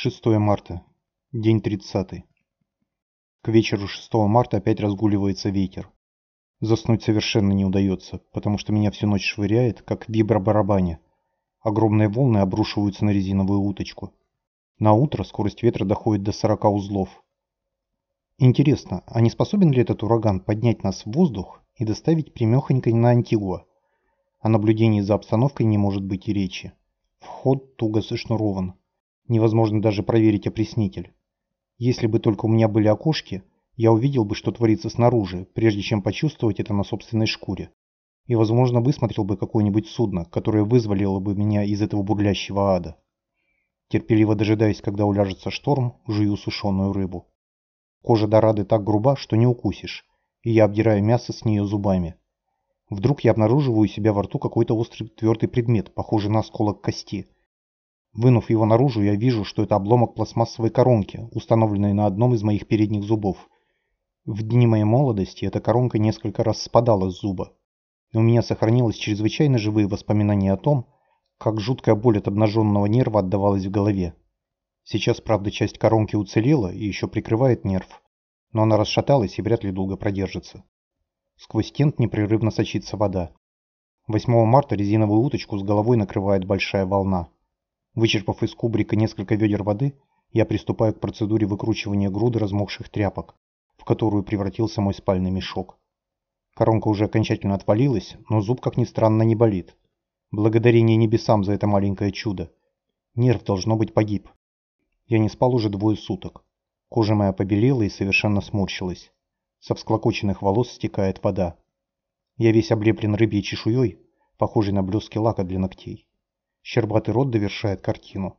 6 марта. День 30. К вечеру 6 марта опять разгуливается ветер. Заснуть совершенно не удается, потому что меня всю ночь швыряет, как вибробарабане. Огромные волны обрушиваются на резиновую уточку. На утро скорость ветра доходит до 40 узлов. Интересно, а не способен ли этот ураган поднять нас в воздух и доставить прямехонько на Антигуа? О наблюдении за обстановкой не может быть и речи. Вход туго зашнурован. Невозможно даже проверить опреснитель. Если бы только у меня были окошки, я увидел бы, что творится снаружи, прежде чем почувствовать это на собственной шкуре. И, возможно, высмотрел бы какое-нибудь судно, которое вызволило бы меня из этого бурлящего ада. Терпеливо дожидаясь, когда уляжется шторм, жую сушеную рыбу. Кожа дорады так груба, что не укусишь, и я обдираю мясо с нее зубами. Вдруг я обнаруживаю у себя во рту какой-то острый твердый предмет, похожий на осколок кости. Вынув его наружу, я вижу, что это обломок пластмассовой коронки, установленной на одном из моих передних зубов. В дни моей молодости эта коронка несколько раз спадала с зуба. И у меня сохранилось чрезвычайно живые воспоминания о том, как жуткая боль от обнаженного нерва отдавалась в голове. Сейчас, правда, часть коронки уцелела и еще прикрывает нерв, но она расшаталась и вряд ли долго продержится. Сквозь тент непрерывно сочится вода. 8 марта резиновую уточку с головой накрывает большая волна. Вычерпав из кубрика несколько ведер воды, я приступаю к процедуре выкручивания груды размокших тряпок, в которую превратился мой спальный мешок. Коронка уже окончательно отвалилась, но зуб, как ни странно, не болит. Благодарение небесам за это маленькое чудо. Нерв, должно быть, погиб. Я не спал уже двое суток. Кожа моя побелела и совершенно сморщилась. Со всклокоченных волос стекает вода. Я весь облеплен рыбьей чешуей, похожей на блески лака для ногтей. Щербатый рот довершает картину.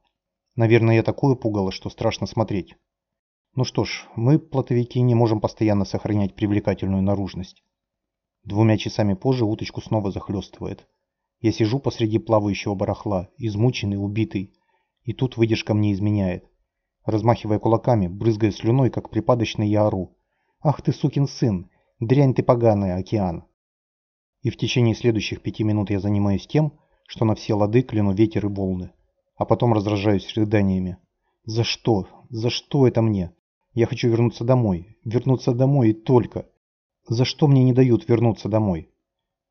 Наверное, я такое пугало, что страшно смотреть. Ну что ж, мы, плотовики, не можем постоянно сохранять привлекательную наружность. Двумя часами позже уточку снова захлестывает. Я сижу посреди плавающего барахла, измученный, убитый. И тут выдержка мне изменяет. Размахивая кулаками, брызгая слюной, как припадочный, я ору. Ах ты, сукин сын! Дрянь ты поганая, океан! И в течение следующих пяти минут я занимаюсь тем, что на все лады кляну ветер и волны. А потом раздражаюсь рыданиями. За что? За что это мне? Я хочу вернуться домой. Вернуться домой и только. За что мне не дают вернуться домой?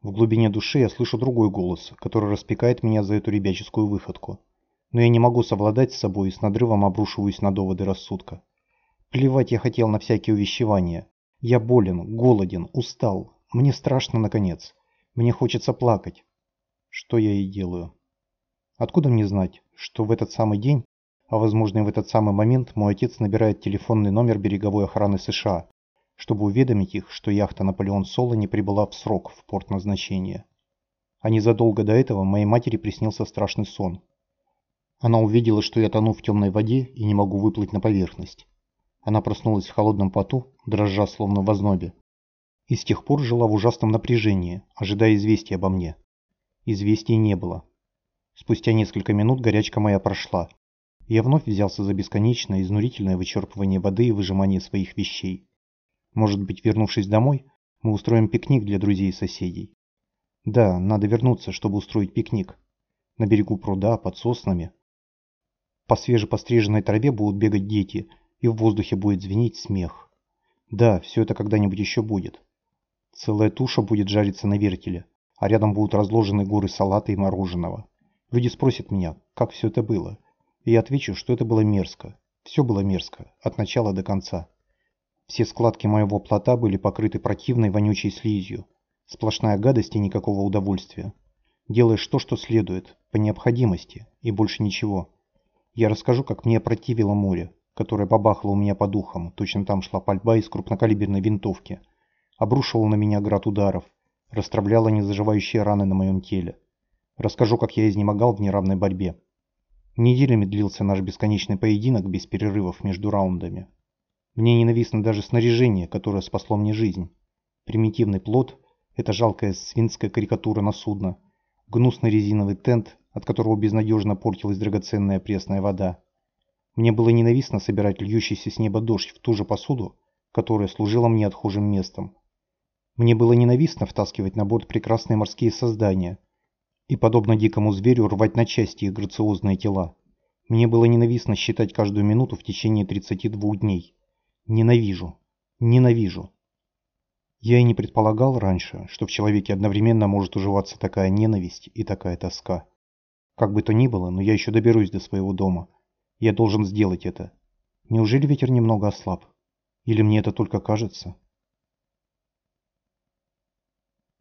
В глубине души я слышу другой голос, который распекает меня за эту ребяческую выходку. Но я не могу совладать с собой и с надрывом обрушиваюсь на доводы рассудка. Плевать я хотел на всякие увещевания. Я болен, голоден, устал. Мне страшно, наконец. Мне хочется плакать. Что я и делаю. Откуда мне знать, что в этот самый день, а возможно и в этот самый момент, мой отец набирает телефонный номер береговой охраны США, чтобы уведомить их, что яхта «Наполеон Соло» не прибыла в срок в порт назначения. А незадолго до этого моей матери приснился страшный сон. Она увидела, что я тону в темной воде и не могу выплыть на поверхность. Она проснулась в холодном поту, дрожа словно в ознобе. И с тех пор жила в ужасном напряжении, ожидая известия обо мне. Известий не было. Спустя несколько минут горячка моя прошла. Я вновь взялся за бесконечное, изнурительное вычерпывание воды и выжимание своих вещей. Может быть, вернувшись домой, мы устроим пикник для друзей и соседей. Да, надо вернуться, чтобы устроить пикник. На берегу пруда, под соснами. По свежепостриженной траве будут бегать дети, и в воздухе будет звенеть смех. Да, все это когда-нибудь еще будет. Целая туша будет жариться на вертеле, а рядом будут разложены горы салата и мороженого. Люди спросят меня, как все это было. И я отвечу, что это было мерзко. Все было мерзко, от начала до конца. Все складки моего плота были покрыты противной вонючей слизью. Сплошная гадость и никакого удовольствия. Делаешь то, что следует, по необходимости, и больше ничего. Я расскажу, как мне противило море, которая бабахала у меня по духам, точно там шла пальба из крупнокалиберной винтовки, обрушивала на меня град ударов, расстравляла незаживающие раны на моем теле. Расскажу, как я изнемогал в неравной борьбе. Неделями длился наш бесконечный поединок без перерывов между раундами. Мне ненавистно даже снаряжение, которое спасло мне жизнь. Примитивный плод – это жалкая свинская карикатура на судно, гнусный резиновый тент, от которого безнадежно портилась драгоценная пресная вода, мне было ненавистно собирать льющийся с неба дождь в ту же посуду, которая служила мне отхожим местом. Мне было ненавистно втаскивать на борт прекрасные морские создания и, подобно дикому зверю, рвать на части их грациозные тела. Мне было ненавистно считать каждую минуту в течение 32 дней. Ненавижу. Ненавижу. Я и не предполагал раньше, что в человеке одновременно может уживаться такая ненависть и такая тоска. Как бы то ни было, но я еще доберусь до своего дома. Я должен сделать это. Неужели ветер немного ослаб? Или мне это только кажется?